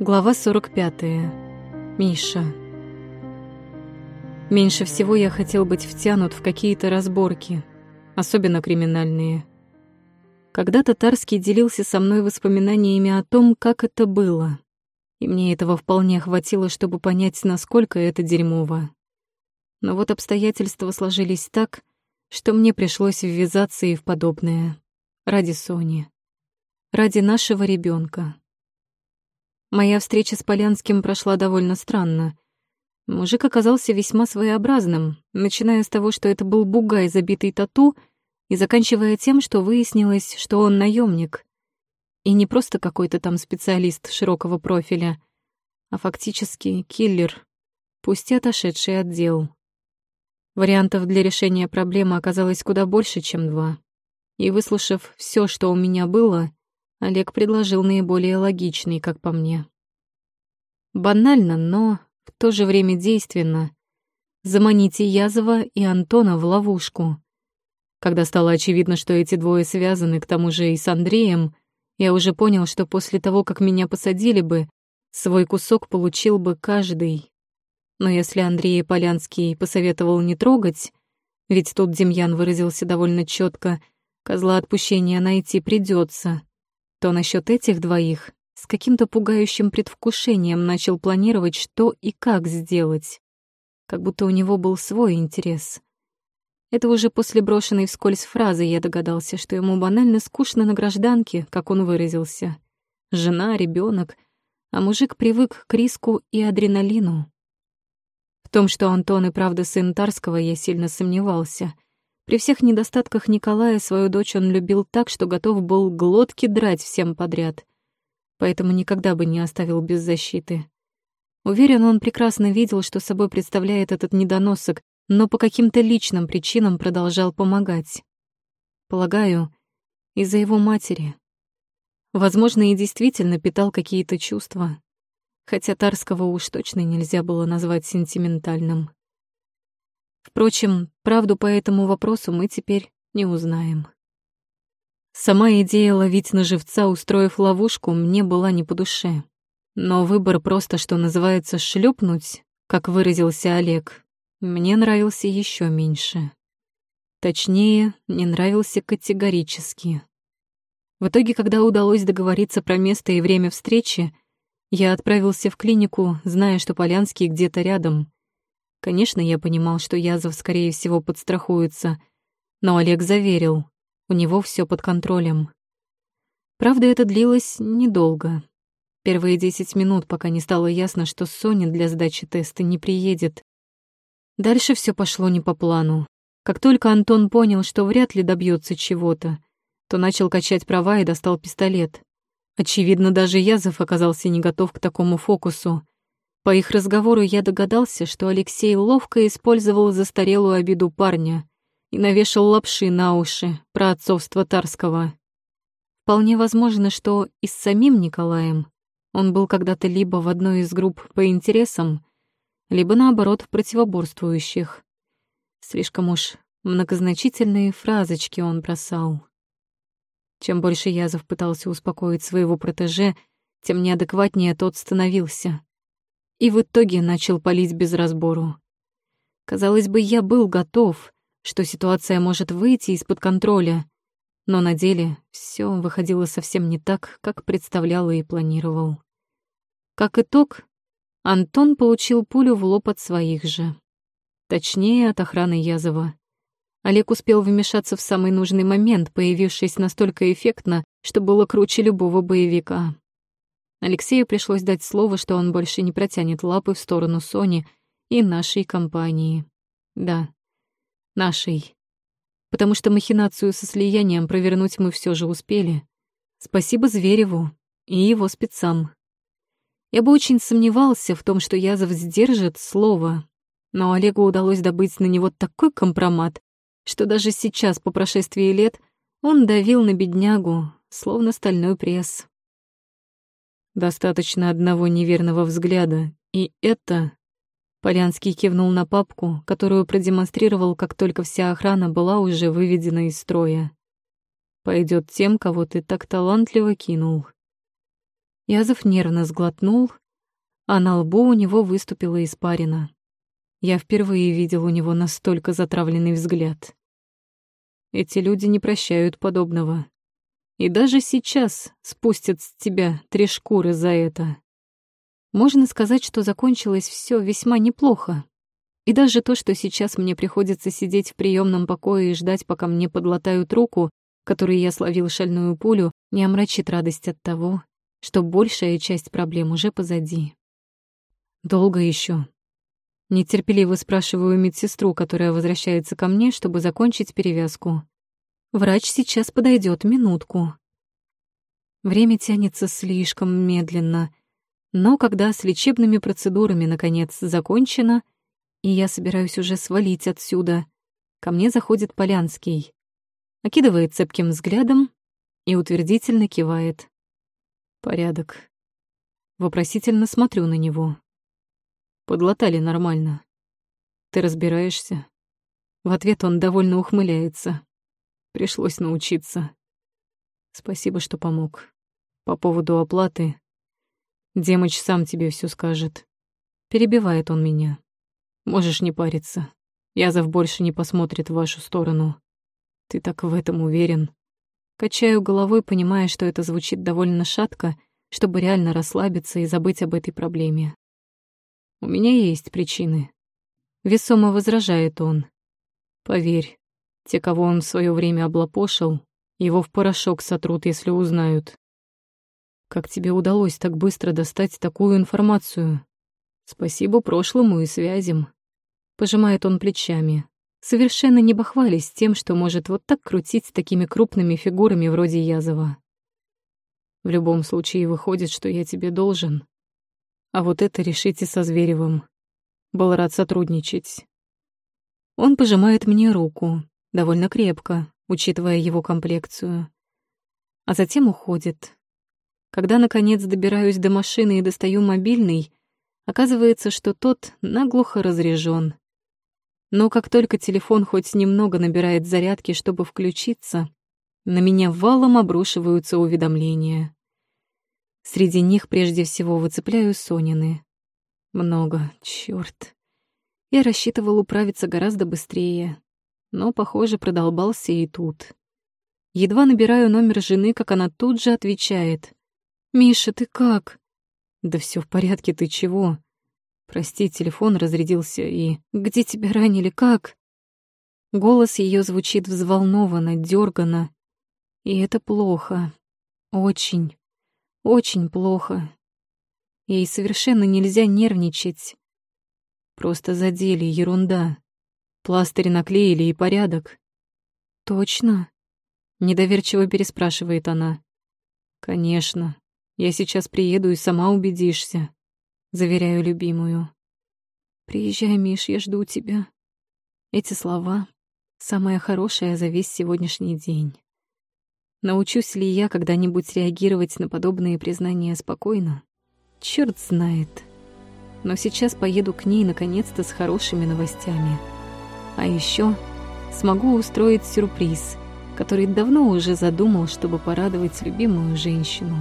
Глава 45. Миша. Меньше всего я хотел быть втянут в какие-то разборки, особенно криминальные. Когда-то Тарский делился со мной воспоминаниями о том, как это было, и мне этого вполне хватило, чтобы понять, насколько это дерьмово. Но вот обстоятельства сложились так, что мне пришлось ввязаться и в подобное. Ради Сони. Ради нашего ребенка. Моя встреча с Полянским прошла довольно странно. Мужик оказался весьма своеобразным, начиная с того, что это был бугай, забитый тату, и заканчивая тем, что выяснилось, что он наемник. И не просто какой-то там специалист широкого профиля, а фактически киллер, пусть и отошедший от дел. Вариантов для решения проблемы оказалось куда больше, чем два. И выслушав все, что у меня было, Олег предложил наиболее логичный, как по мне. Банально, но в то же время действенно. Заманите Язова и Антона в ловушку. Когда стало очевидно, что эти двое связаны, к тому же и с Андреем, я уже понял, что после того, как меня посадили бы, свой кусок получил бы каждый. Но если Андрей Полянский посоветовал не трогать, ведь тут Демьян выразился довольно четко, козла отпущения найти придется, то насчет этих двоих с каким-то пугающим предвкушением начал планировать, что и как сделать. Как будто у него был свой интерес. Это уже после брошенной вскользь фразы я догадался, что ему банально скучно на гражданке, как он выразился. Жена, ребенок, а мужик привык к риску и адреналину. В том, что Антон и правда сын Тарского, я сильно сомневался — при всех недостатках Николая свою дочь он любил так, что готов был глотки драть всем подряд. Поэтому никогда бы не оставил без защиты. Уверен, он прекрасно видел, что собой представляет этот недоносок, но по каким-то личным причинам продолжал помогать. Полагаю, из-за его матери. Возможно, и действительно питал какие-то чувства, хотя Тарского уж точно нельзя было назвать сентиментальным. Впрочем, правду по этому вопросу мы теперь не узнаем. Сама идея ловить на живца, устроив ловушку, мне была не по душе. Но выбор просто, что называется, шлепнуть, как выразился Олег, мне нравился еще меньше. Точнее, не нравился категорически. В итоге, когда удалось договориться про место и время встречи, я отправился в клинику, зная, что Полянский где-то рядом, Конечно, я понимал, что Язов, скорее всего, подстрахуется, но Олег заверил, у него все под контролем. Правда, это длилось недолго. Первые десять минут, пока не стало ясно, что Соня для сдачи теста не приедет. Дальше все пошло не по плану. Как только Антон понял, что вряд ли добьется чего-то, то начал качать права и достал пистолет. Очевидно, даже Язов оказался не готов к такому фокусу. По их разговору я догадался, что Алексей ловко использовал застарелую обиду парня и навешал лапши на уши про отцовство Тарского. Вполне возможно, что и с самим Николаем он был когда-то либо в одной из групп по интересам, либо наоборот в противоборствующих. Слишком уж многозначительные фразочки он бросал. Чем больше Язов пытался успокоить своего протеже, тем неадекватнее тот становился и в итоге начал палить без разбору. Казалось бы, я был готов, что ситуация может выйти из-под контроля, но на деле все выходило совсем не так, как представлял и планировал. Как итог, Антон получил пулю в лоб от своих же. Точнее, от охраны Язова. Олег успел вмешаться в самый нужный момент, появившись настолько эффектно, что было круче любого боевика. Алексею пришлось дать слово, что он больше не протянет лапы в сторону Сони и нашей компании. Да, нашей. Потому что махинацию со слиянием провернуть мы все же успели. Спасибо Звереву и его спецам. Я бы очень сомневался в том, что Язов сдержит слово, но Олегу удалось добыть на него такой компромат, что даже сейчас, по прошествии лет, он давил на беднягу, словно стальной пресс. Достаточно одного неверного взгляда, и это... Полянский кивнул на папку, которую продемонстрировал, как только вся охрана была уже выведена из строя. Пойдет тем, кого ты так талантливо кинул. Язов нервно сглотнул, а на лбу у него выступила испарина. Я впервые видел у него настолько затравленный взгляд. Эти люди не прощают подобного. И даже сейчас спустят с тебя три шкуры за это. Можно сказать, что закончилось все весьма неплохо. И даже то, что сейчас мне приходится сидеть в приемном покое и ждать, пока мне подлатают руку, которой я словил шальную пулю, не омрачит радость от того, что большая часть проблем уже позади. Долго еще. Нетерпеливо спрашиваю медсестру, которая возвращается ко мне, чтобы закончить перевязку. Врач сейчас подойдет минутку. Время тянется слишком медленно, но когда с лечебными процедурами наконец закончено, и я собираюсь уже свалить отсюда, ко мне заходит Полянский, окидывает цепким взглядом и утвердительно кивает. Порядок. Вопросительно смотрю на него. Подлатали нормально. Ты разбираешься? В ответ он довольно ухмыляется. Пришлось научиться. Спасибо, что помог. По поводу оплаты Демыч сам тебе все скажет. Перебивает он меня. Можешь не париться. Язов больше не посмотрит в вашу сторону. Ты так в этом уверен. Качаю головой, понимая, что это звучит довольно шатко, чтобы реально расслабиться и забыть об этой проблеме. У меня есть причины. Весомо возражает он. Поверь, те, кого он в свое время облапошил, его в порошок сотрут, если узнают. Как тебе удалось так быстро достать такую информацию? Спасибо прошлому и связям. Пожимает он плечами. Совершенно не бахвались тем, что может вот так крутить такими крупными фигурами вроде Язова. В любом случае выходит, что я тебе должен. А вот это решите со Зверевым. Был рад сотрудничать. Он пожимает мне руку, довольно крепко, учитывая его комплекцию. А затем уходит, когда, наконец, добираюсь до машины и достаю мобильный, оказывается, что тот наглухо разряжен. Но как только телефон хоть немного набирает зарядки, чтобы включиться, на меня валом обрушиваются уведомления. Среди них прежде всего выцепляю Сонины. Много, чёрт. Я рассчитывал управиться гораздо быстрее, но, похоже, продолбался и тут. Едва набираю номер жены, как она тут же отвечает. «Миша, ты как?» «Да все в порядке, ты чего?» «Прости, телефон разрядился и...» «Где тебя ранили, как?» Голос ее звучит взволнованно, дёрганно. И это плохо. Очень, очень плохо. Ей совершенно нельзя нервничать. Просто задели, ерунда. Пластырь наклеили и порядок. «Точно?» — недоверчиво переспрашивает она. «Конечно. Я сейчас приеду и сама убедишься. Заверяю любимую. Приезжай, Миш, я жду тебя. Эти слова — самое хорошее за весь сегодняшний день. Научусь ли я когда-нибудь реагировать на подобные признания спокойно? Черт знает. Но сейчас поеду к ней наконец-то с хорошими новостями. А еще смогу устроить сюрприз, который давно уже задумал, чтобы порадовать любимую женщину.